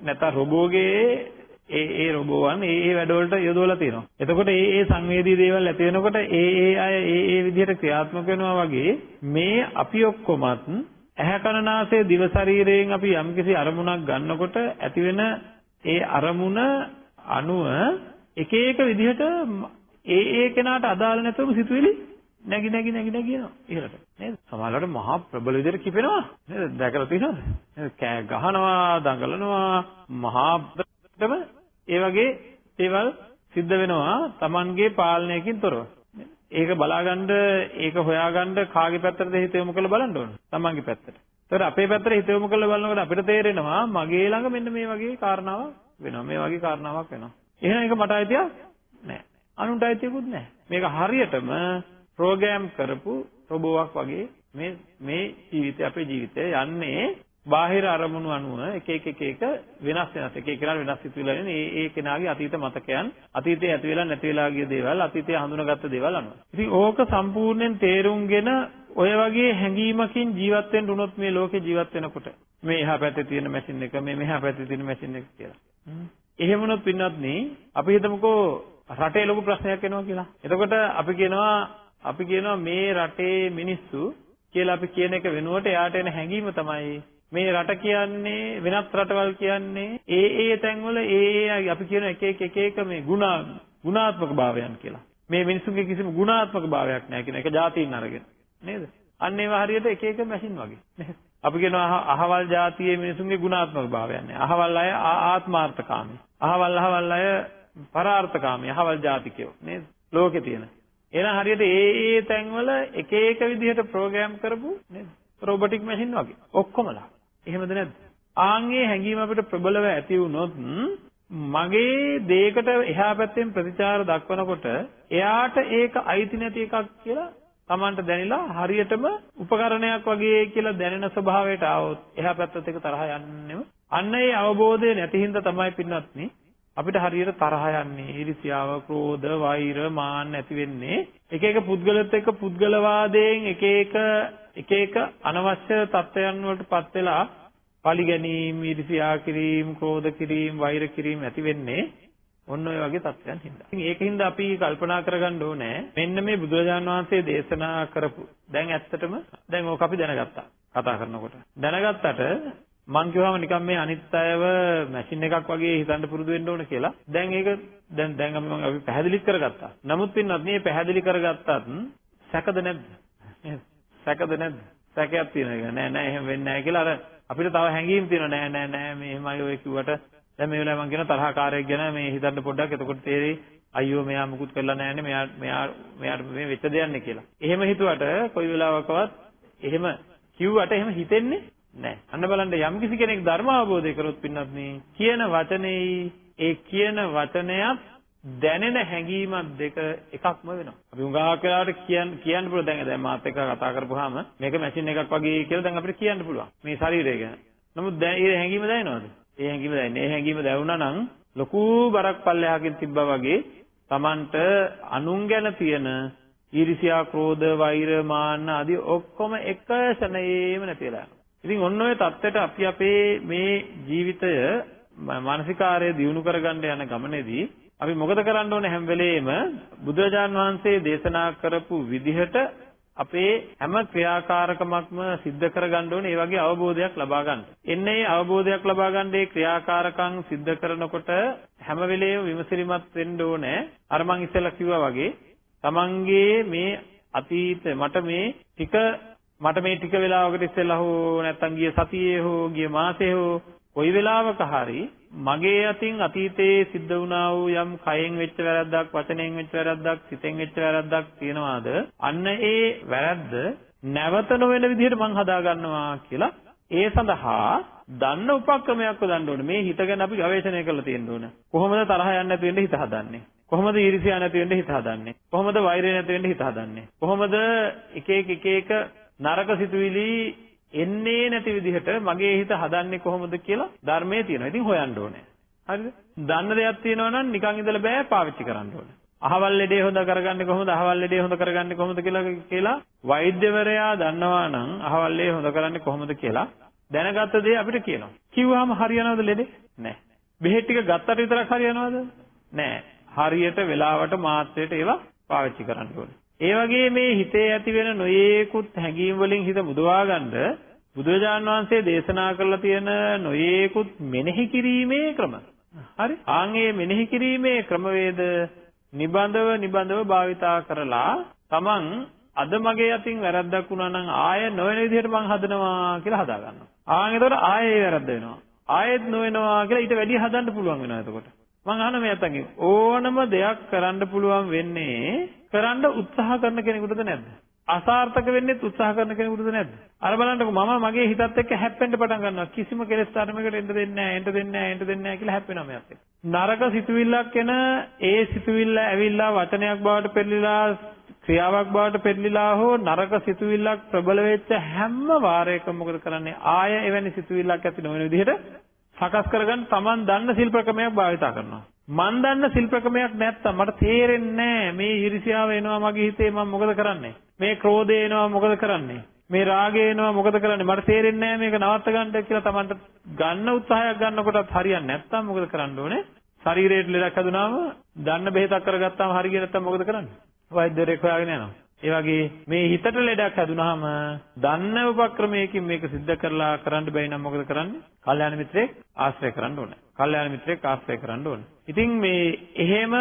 නැත්නම් රොබෝගේ ඒ ඒ රොබෝවන් ඒ ඒ වැඩවලට යොදවලා තියෙනවා. එතකොට ඒ ඒ සංවේදී දේවල් ඇති වෙනකොට ඒ ඒ අය ඒ ඒ විදිහට ක්‍රියාත්මක වෙනවා වගේ මේ අපි ඔක්කොමත් ඇහැ කන නාසය දිව ශරීරයෙන් අපි යම්කිසි අරමුණක් ගන්නකොට ඇති වෙන ඒ අරමුණ අනුව එක එක විදිහට ඒ ඒ කෙනාට අදාළ නැතුවම සිතුවිලි නැగి නැగి නැగి නැగి යනවා ඉහළට. නේද? සමහරවිට මහා ප්‍රබල විදිහට කිපෙනවා. නේද? දැකලා තියෙනවද? නේද? කෑ ගහනවා දඟලනවා මහා ප්‍රබලම ඒ වගේ දේවල් සිද්ධ වෙනවා Tamanගේ පාලනයකින් තොරව. ඒක බලාගන්න ඒක හොයාගන්න කාගේ පැත්තටද හිත යොමු කරලා බලන්න ඕන? Tamanගේ පැත්තට. ඒතර අපේ පැත්තට හිත යොමු කරලා බලනකොට අපිට තේරෙනවා මගේ ළඟ මෙන්න මේ වගේ කාරණාවක් වෙනවා මේ වගේ කාරණාවක් වෙනවා. එහෙනම් ඒක මට අයිතියක් නෑ. අනුන්ට අයිතියකුත් නැහැ. මේක හරියටම ප්‍රෝග්‍රෑම් කරපු රොබෝවක් වගේ මේ මේ ජීවිතය අපේ ජීවිතය යන්නේ බාහිර අරමුණු අනුව එක එක එක එක වෙනස් වෙනස් එක එක කෙනා වෙනස් සිතුවිලි වලින් ඒ ඒ කෙනාගේ අතීත මතකයන් අතීතයේ ඇති වෙලා නැති වෙලා ගිය දේවල් අතීතයේ හඳුනාගත්ත දේවල් අනුව. ඉතින් ඕක සම්පූර්ණයෙන් තේරුම්ගෙන ඔය වගේ හැඟීමකින් ජීවත් වෙන්න උනොත් මේ ලෝකේ ජීවත් වෙනකොට මේ එහා පැත්තේ තියෙන මැෂින් එක මේ මෙහා පැත්තේ තියෙන මැෂින් එක කියලා. එහෙම වුණොත් පින්නත් අපි හිතමුකෝ රටේ ලොකු ප්‍රශ්නයක් එනවා කියලා. එතකොට අපි කියනවා අපි කියනවා මේ රටේ මිනිස්සු කියලා අපි කියන එක වෙනුවට එයාට එන හැඟීම තමයි මේ රට කියන්නේ වෙනත් රටවල් කියන්නේ ඒ ඒ තැන්වල ඒ ඒ අපි කියන එක එක එක එක මේ ಗುಣ ගුණාත්මක භාවයන් කියලා. මේ මිනිස්සුන්ගේ කිසිම ගුණාත්මක භාවයක් නැහැ කියන එක જાතියින් අරගෙන නේද? අන්න ඒවා හරියට එක එක මැෂින් වගේ නේද? අපි කියනවා අහවල් જાතියේ මිනිස්සුන්ගේ ගුණාත්මක භාවයක් නැහැ. අහවල් අය ආත්මාර්ථකාමී. අහවල් අහවල් අය පරාර්ථකාමී. අහවල් જાතිකයෝ නේද? ලෝකේ තියෙන. එහෙනම් හරියට ඒ ඒ තැන්වල එක එක විදිහට ප්‍රෝග්‍රෑම් කරපු නේද? රොබොටික් මැෂින් වගේ. ඔක්කොමලා. එහෙමද නැද්ද? ආන්ගේ හැඟීම අපිට ප්‍රබලව ඇති වුණොත් මගේ දෙයකට එහා පැත්තෙන් ප්‍රතිචාර දක්වනකොට එයාට ඒක අයිති නැති එකක් කියලා Tamanට දැනෙලා හරියටම උපකරණයක් වගේ කියලා දැනෙන ස්වභාවයට ආවොත් එහා පැත්තත් එක තරහ යන්නෙම අන්න ඒ අවබෝධය නැති හින්දා තමයි පින්වත්නි අපිට හරියට තරහ යන්නේ ඊර්ෂ්‍යාව, ක්‍රෝධ, වෛර, මාන්න ඇති වෙන්නේ එක එක පුද්ගලත් එක්ක පුද්ගලවාදයෙන් එක එක එක එක අනවශ්‍ය තත්ත්වයන් වලටපත් වෙලා පලි ගැනීම, ඊර්ෂ්‍යා කිරීම, ක්‍රෝධ කිරීම, වෛර කිරීම ඇති වෙන්නේ ඔන්න ඔය වගේ තත්ත්වයන් හින්දා. ඉතින් ඒකින්ද අපි කල්පනා කරගන්න ඕනේ මෙන්න මේ බුදුරජාණන් වහන්සේ දේශනා කරපු දැන් ඇත්තටම දැන් ඕක අපි දැනගත්තා කතා කරනකොට. දැනගත්තට මං කිව්වම නිකන් මේ අනිත් අයව මැෂින් එකක් වගේ හිතන්න පුරුදු වෙන්න ඕන කියලා. දැන් ඒක දැන් දැන් අපි අපි පැහැදිලි කරගත්තා. නමුත් පින්නත් මේ පැහැදිලි කරගත්තත් සැකද නැද්ද? සැකද නැද්ද? සැකයක් තියෙනවා. නෑ නෑ එහෙම වෙන්නේ නෑ කියලා අර අපිට තව හැඟීම් තියෙනවා නෑ නෑ නෑ මෙහෙමයි ඔය කිව්වට දැන් මේ වෙලාවේ මම කියන තරහකාරයෙක් ගැන මේ හිතන්න පොඩ්ඩක් එතකොට තේරෙයි අයියෝ මෙයා මුකුත් කරලා නෑනේ මෙයා මෙයා මෙයාට මේ වෙච්ච දෙයක් නේ කියලා. එහෙම හිතුවට කොයි වෙලාවකවත් එහෙම කිව්වට එහෙම හිතෙන්නේ නෑ. අන්න බලන්න යම්කිසි කෙනෙක් ධර්ම අවබෝධය කරොත් පින්නත් කියන වචනේ ඒ කියන වචනයත් දැනෙන හැඟීමත් දෙක එකක්ම වෙනවා. අපි උඟාක් වෙලාවට කියන්න කියන්න පුළුවන් දැන් දැන් මාත් එක්ක කතා කරපුවාම මේක මැෂින් එකක් වගේ කියලා දැන් අපිට කියන්න පුළුවන්. මේ ශරීරය ගැන. නමුත් දැන් ඒ හැඟීම දැනෙනවද? ඒ හැඟීම දැනෙන්නේ. ඒ හැඟීම දැනුණා නම් ලොකු බරක් පල්ලෙහාකින් තිබ්බා වගේ Tamanට අනුන් ගැන තියෙන ඊර්ෂ්‍යා, ක්‍රෝධ, වෛර, මාන්න ආදී ඔක්කොම එක ශනේයේම නැතිලා යනවා. ඉතින් ඔන්න ඔය தත්ත්වයට අපි අපේ මේ ජීවිතය මානසිකාරය දියුණු කරගන්න යන ගමනේදී අපි මොකද කරන්න ඕනේ හැම වෙලේම බුදුරජාන් වහන්සේ දේශනා කරපු විදිහට අපේ හැම ක්‍රියාකාරකමක්ම සිද්ධ කරගන්න ඕනේ ඒ වගේ අවබෝධයක් ලබා ගන්න. එන්නේ අවබෝධයක් ලබා ගන්න මේ ක්‍රියාකාරකම් සිද්ධ කරනකොට හැම වෙලේම විමසිලිමත් වෙන්න ඕනේ. අර මං ඉස්සෙල්ලා කිව්වා වගේ තමන්ගේ මේ අතීත මට මේ ටික මට මේ ටික වෙලාවකට ඉස්සෙල්ලා හෝ නැත්තම් ගිය සතියේ හෝ ගිය මාසේ හෝ කොයි වෙලාවක හරි මගේ අතින් අතීතයේ සිද්ධ වුණා වූ යම් කයෙන් වෙච්ච වැරද්දක් වචනයෙන් වෙච්ච වැරද්දක් සිතෙන් වෙච්ච වැරද්දක් තියෙනවාද අන්න ඒ වැරද්ද නැවත නොවන විදිහට මං හදා ගන්නවා කියලා ඒ සඳහා දන්න උපක්‍රමයක් හොදන්න ඕනේ. මේ හිත ගැන අපි ගවේෂණය කරලා තියෙන්න ඕන. කොහොමද තරහ යන්නේ නැති වෙන්න හිත හදන්නේ? කොහොමද ඊර්ෂ්‍යා නැති වෙන්න හිත හදන්නේ? කොහොමද වෛරය නැති වෙන්න හිත හදන්නේ? කොහොමද එක එක එක එක නරක සිතුවිලි එන්නේ නැති විදිහට මගේ හිත හදන්නේ කොහොමද කියලා ධර්මයේ තියෙනවා. ඉතින් හොයන්න ඕනේ. හරිද? දන්න දෙයක් තියෙනවා නම් නිකන් ඉඳලා බෑ පාවිච්චි කරන්න ඕනේ. අහවල් ලෙඩේ හොඳ කරගන්නේ කොහොමද? අහවල් ලෙඩේ හොඳ කරගන්නේ කොහොමද කියලා කියලා වෛද්‍යවරයා දන්නවා නම් අහවල් ලෙඩේ හොඳ කරන්නේ කොහොමද කියලා දැනගත්ත දේ අපිට කියනවා. කිව්වහම හරියනවද ලෙඩේ? නෑ. බෙහෙත් ටික ගත්තට විතරක් හරියනවද? නෑ. හරියට වෙලාවට මාත්‍රයට ඒවා පාවිච්චි කරන්න ඕනේ. ඒ වගේ මේ හිතේ ඇති වෙන නොයේකුත් හැඟීම් වලින් හිත මුදවා ගන්න බුදුරජාණන් වහන්සේ දේශනා කරලා තියෙන නොයේකුත් මෙනෙහි කිරීමේ ක්‍රම. හරි? ආන්ගේ මෙනෙහි කිරීමේ ක්‍රමවේද නිබඳව නිබඳව භාවිතා කරලා තමන් අද මගේ අතින් වැරද්දක් වුණා නම් ආයෙ නොවන විදිහට මං හදනවා කියලා හදා ගන්නවා. ආන් එතකොට ආයෙ ඒ වැරද්ද වෙනවා. ආයෙත් නොවෙනවා කියලා ඊට වැඩි හදන්න පුළුවන් වෙනවා එතකොට. මං අහන මේ අතංගෙ ඕනම දෙයක් කරන්න පුළුවන් වෙන්නේ කරන්න උත්සාහ කරන කෙනෙකුටද නැද්ද? අසාර්ථක වෙන්නෙත් උත්සාහ කරන කෙනෙකුටද නැද්ද? අර බලන්නකෝ මම මගේ හිතත් එක්ක හැප්පෙන්න පටන් ගන්නවා. කිසිම කෙලෙස් ධර්මයකට එන්න දෙන්නේ නැහැ, එන්න දෙන්නේ නැහැ, එන්න දෙන්නේ නැහැ කියලා හැප්පෙනවා මෙයාත් එක්ක. නරක සිතුවිල්ලක් එන ඒ සිතුවිල්ල ඇවිල්ලා වචනයක් බවට පෙරලිලා ක්‍රියාවක් බවට පෙරලිලා හෝ නරක සිතුවිල්ලක් ප්‍රබල වෙච්ච හැම වාරයකම මොකද කරන්නේ? ආය එවැනි සිතුවිල්ලක් ඇති නොවන විදිහට සකස් කරගන්න Taman දන්න ශිල්ප ක්‍රමයක් භාවිතා කරනවා. මන් දන්න ශිල්ප ක්‍රමයක් නැත්තම් මට තේරෙන්නේ මේ ඊර්ෂ්‍යාව එනවා මගේ හිතේ මම මොකද කරන්නේ? මේ ක්‍රෝධය එනවා මොකද කරන්නේ? මේ රාගය එනවා මොකද කරන්නේ? මට තේරෙන්නේ මේක නවත්ත ගන්න කියලා Tamanට ගන්න උත්සාහයක් ගන්නකොටත් හරියන්නේ නැත්තම් මොකද කරන්න ඕනේ? ශරීරයට ලෙඩක් හදුනාම දන්න බෙහෙතක් කරගත්තාම හරිය නැත්තම් මොකද කරන්නේ? වෛද්‍යවරයෙක් හොයාගෙන යනවා. ඒ වගේ මේ හිතට ලෙඩක් හැදුනහම දන්න උපක්‍රමයකින් මේක सिद्ध කරලා කරන්න බැයි නම් මොකද කරන්නේ? කල්යාණ මිත්‍රයෙක් ආශ්‍රය කරන්න ඕනේ. කල්යාණ මිත්‍රයෙක් ආශ්‍රය කරන්න ඕනේ. ඉතින් මේ එහෙම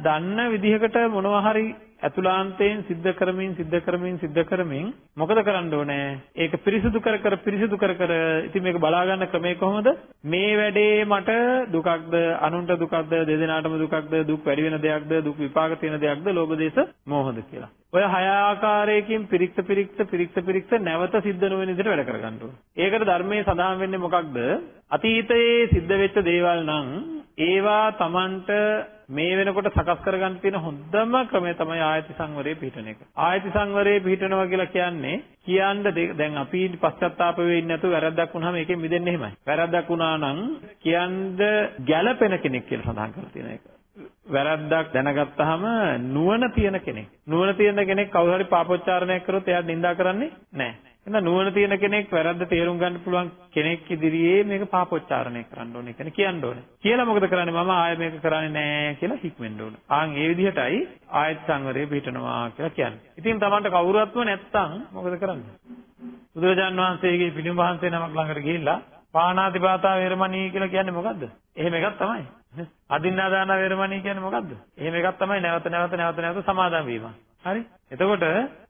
දන්න විදිහකට මොනවා හරි ඇතුළාන්තයෙන් සිද්ධ කරමින් සිද්ධ කරමින් සිද්ධ කරමින් මොකද කරන්න ඕනේ? ඒක පිරිසිදු කර කර පිරිසිදු කර කර ඉතින් මේක බලා ගන්න ක්‍රමය කොහොමද? මේ වැඩේ මට දුකක්ද, අනුන්ට දුකක්ද, දෙදෙනාටම දුකක්ද, දුක් වැඩි වෙන දෙයක්ද, දුක් විපාක තියෙන දෙයක්ද, ලෝභ දේශ මොහොද කියලා. ඔය හය ආකාරයකින් පිරික්ස පිරික්ස පිරික්ස පිරික්ස නැවත සිද්ධ නොවන විදිහට වැඩ කරගන්න ඕනේ. ඒකට ධර්මයේ සඳහන් වෙන්නේ මොකක්ද? අතීතයේ සිද්ධ වෙච්ච දේවල් නම් ඒවා Tamanට මේ වෙනකොට සකස් කරගන්න තියෙන හොඳම ක්‍රමය තමයි ආයති සංවරයේ පිහිටන එක. ආයති සංවරයේ පිහිටනවා කියලා කියන්නේ කියන්න දැන් අපි පශ්චත්තාප වෙන්නේ නැතුව වැරද්දක් වුණාම ඒකෙන් මිදෙන්නේ එහෙමයි. වැරද්දක් වුණා නම් කියන්න ගැළපෙන කෙනෙක් කියලා සඳහන් කරලා තියෙන එක. වැරද්දක් දැනගත්තාම නුවණ තියෙන කෙනෙක්. නුවණ තියෙන කෙනෙක් කවුරු හරි පාපොච්චාරණයක් කරොත් එයාට නිඳා කරන්නේ නැහැ. එහෙනම් නුවණ තියෙන කෙනෙක් වැරද්ද තේරුම් ගන්න පුළුවන් කෙනෙක් ඉදිරියේ මේක පාපොච්චාරණය කරන්න ඕනේ කියන කියන්න ඕනේ. කියලා මොකද කරන්නේ මම ආයෙ මේක කරන්නේ නැහැ කියලා හික්මෙන්න ඕනේ. ආන් ඒ විදිහටයි ආයත් සංවරය පිටනවා කියලා කියන්නේ. ඉතින් Tamanට කවුරුත්ම නැත්තම් මොකද කරන්නේ? බුදුරජාන් වහන්සේගේ පිළිම වහන්සේ නමක් ළඟට ගිහිල්ලා පාණාතිපාතා වේරමණී කියලා කියන්නේ මොකද්ද? එහෙම එකක් තමයි. අදින්නාදාන වේරමණී කියන්නේ මොකද්ද? එහෙම එකක් තමයි නැවත නැවත නැවත නැවත සමාදන් වීම. හරි? එතකොට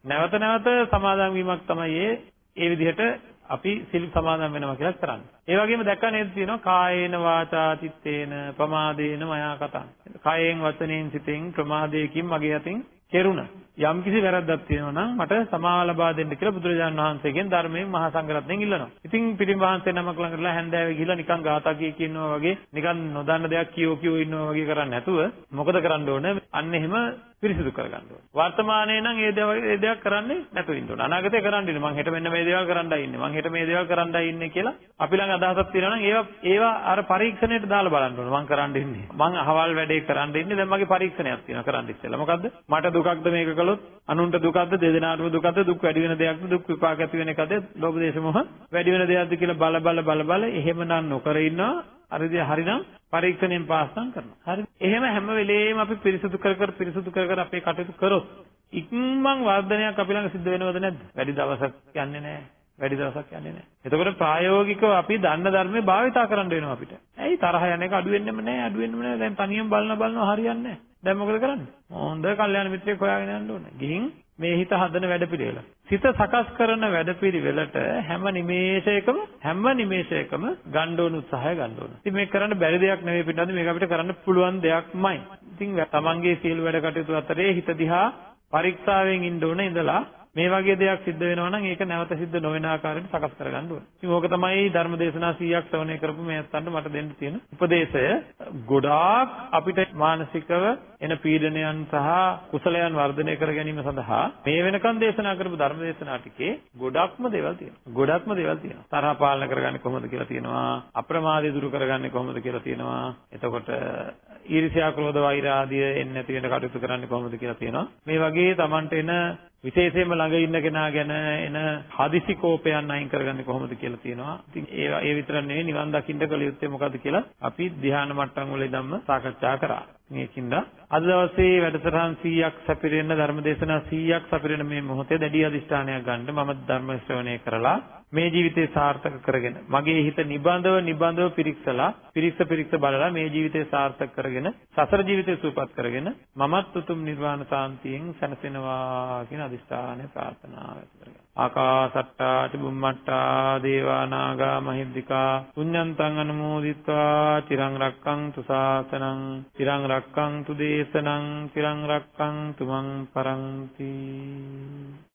නැවත නැවත සමාදන් වීමක් තමයි ඒ ඒ විදිහට අපි සිල් සමාදන් වෙනවා කියලා කරන්නේ. ඒ වගේම දැක්ක නේද තියෙනවා කායේන වාචා චිත්තේන ප්‍රමාදේන මයා කතං. කායෙන් වචනෙන් සිතෙන් ප්‍රමාදයකින් මගේ අතින් කෙරුණා. යම් කිසි වැරද්දක් තියෙනවා නම් මට සමාව ලබා දෙන්න කියලා බුදුරජාණන් වහන්සේගෙන් ධර්මයෙන් මහා සංඝරත්නයෙන් ඉල්ලනවා. ඉතින් පිටින් වහන්සේ නමක් ළඟටලා හැන්දෑවේ ගිහිල්ලා නිකන් ගාථා කිය කියනවා වගේ නිකන් නොදන්න දෙයක් කියෝ කියෝ ඉන්නවා වගේ කරන්නේ නැතුව මොකද කරන්න ඕන? අන්න එහෙම පිරිසිදු කරගන්න ඕන. වර්තමානයේ නම් ඒ ඒ දෙයක් කරන්නේ නැතුව ඉන්න ඕන. අනාගතේ කරන්න ඉන්නේ. මං හෙට මෙන්න මේ දේවල් කරන්නයි ඉන්නේ. මං හෙට මේ දේවල් කරන්නයි ඉන්නේ කියලා අපි ළඟ අදහසක් තියෙනවා නම් ඒවා ඒවා අර පරීක්ෂණයට දාලා බලන්න ඕන. මං කරන්න ඉන්නේ. මං අහවල් වැඩේ කරන්න ඉන්නේ. දැන් මගේ පරීක්ෂණයක් තියෙනවා කරන්න ඉස්සෙල්ලා. මොකද්ද? මට දුකක්ද මේක කළොත් අනුන්ට දුකක්ද දෙදෙනාටම දුකක්ද දුක් වැඩි වෙන දෙයක්ද දුක් විපාක ඇති වෙන එකද ලෝභ දේශ මොහ වැඩි වෙන දෙයක්ද කියලා බල බල බල බල එහෙමනම් නොකර ඉන්නවා අර විදිහ හරිනම් පරීක්ෂණයෙන් පාස් නම් කරනවා. හරි. එහෙම හැම වෙලේම අපි පිරිසුදු කර කර පිරිසුදු කර කර අපේ කටයුතු කරොත් ඉක්මන් වර්ධනයක් අපි ළඟ සිද්ධ වෙනවද නැද්ද? වැඩි දවසක් යන්නේ නැහැ. වැඩි දවසක් යන්නේ නැහැ. එතකොට ප්‍රායෝගිකව අපි දන්න ධර්මේ භාවිතා කරන්න වෙනවා අපිට. ඇයි තරහ යන එක අඩු වෙන්නෙම නැහැ, අඩු වෙන්නෙම නැහැ. දැන් තනියම බලන බලනවා හරියන්නේ නැහැ. දැන් මොකද කරන්නේ? හොඳ කල්යාණ මිත්‍රයෙක් හොයාගෙන යන්න ඕනේ. ගිහින් මේ හිත හදන වැඩපිළිවෙල. සිත සකස් කරන වැඩපිළිවෙලට හැම නිමේෂයකම හැම නිමේෂයකම ගන්න ඕන උත්සාහය ගන්න ඕන. ඉතින් මේක කරන්න බැරි දෙයක් නෙවෙයි පිටනද මේක අපිට කරන්න පුළුවන් දෙයක්මයි. ඉතින් තමන්ගේ සියලු වැඩ කටයුතු අතරේ හිත දිහා පරීක්ෂාවෙන් ඉන්න ඕන ඉඳලා මේ වගේ දෙයක් සිද්ධ වෙනවා නම් ඒක නැවත සිද්ධ නොවන ආකාරයට සකස් කරගන්න ඕනේ. ඉතින් ඕක තමයි ධර්මදේශනා 100ක් ශ්‍රවණය කරපු මේ අත්තන්ට මට දෙන්න තියෙන උපදේශය. ගොඩාක් අපිට මානසිකව එන පීඩනයන් සහ කුසලයන් වර්ධනය කර ගැනීම සඳහා මේ වෙනකන් දේශනා කරපු ධර්මදේශනා ටිකේ ගොඩක්ම දේවල් තියෙනවා. ගොඩක්ම දේවල් තියෙනවා. තරහ පාලනය කරගන්නේ කොහොමද කියලා තියෙනවා. අප්‍රමාදය දුරු කරගන්නේ කොහොමද කියලා තියෙනවා. එතකොට ඊර්ෂ්‍යා ක්‍රෝධ වෛර ආදිය එන්නේ නැති වෙන කටයුතු කරන්නේ කොහොමද කියලා තියෙනවා. මේ වගේ Tamanට එන විශේෂයෙන්ම ළඟ ඉන්න කෙනා ගැන එන හදිසි කෝපයන් අයින් කරගන්නේ කොහොමද කියලා තියෙනවා. ඉතින් ඒ ඒ විතර නෙවෙයි නිවන් දකින්න කල යුත්තේ මොකද්ද කියලා අපි ධ්‍යාන මට්ටම් වල ඉඳන්ම සාකච්ඡා කරා. මේකින්ද අද දවසේ වැඩසටහන් 100ක් සැපිරෙන්න ධර්මදේශනා 100ක් සැපිරෙන මේ මොහොතේ දැඩි අධිෂ්ඨානයක් ගන්න මම ධර්ම ශ්‍රවණය කරලා මේ ජීවිතේ සාර්ථක කරගෙන මගේ හිත නිබඳව නිබඳව පිරික්සලා පිරික්ස පිරික්ස බලලා මේ ජීවිතේ සාර්ථක කරගෙන සසර ජීවිතේ සූපත් කරගෙන මමත් උතුම් නිර්වාණ සාන්තියෙන් සැනසෙනවා කියන අදිස්ථානය ප්‍රාර්ථනාව ඇති කරගන්න. ආකාසට්ටා චුම්මට්ටා දේවා නාග මහිද්దికා පුඤ්ඤන්තං අනුමෝදිත්වා චිරං රක්ඛන්තු සාසනං චිරං රක්ඛන්තු දේශනං චිරං රක්ඛන්තු මං පරන්ති